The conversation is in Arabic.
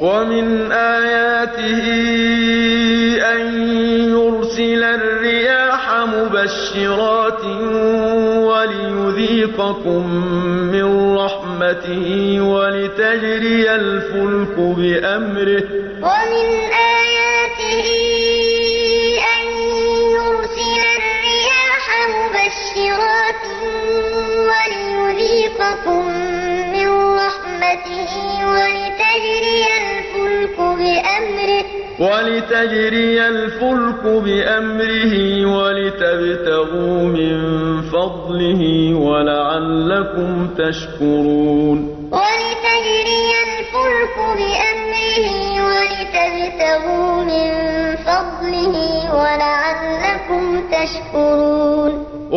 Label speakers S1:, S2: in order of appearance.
S1: ومن آياته أن يرسل الرياح مبشرات وليذيقكم من رحمته ولتجري الفلك بأمره.
S2: ومن آياته أن يرسل الرياح مبشرات وليذيقكم من رحمته ولتجري
S1: ولتجري الفلك بأمره ولتبتغوا من فضله ولعلكم تشكرون.
S2: ولتجري الفلك بأمره ولتبتغوا من فضله ولعلكم تشكرون.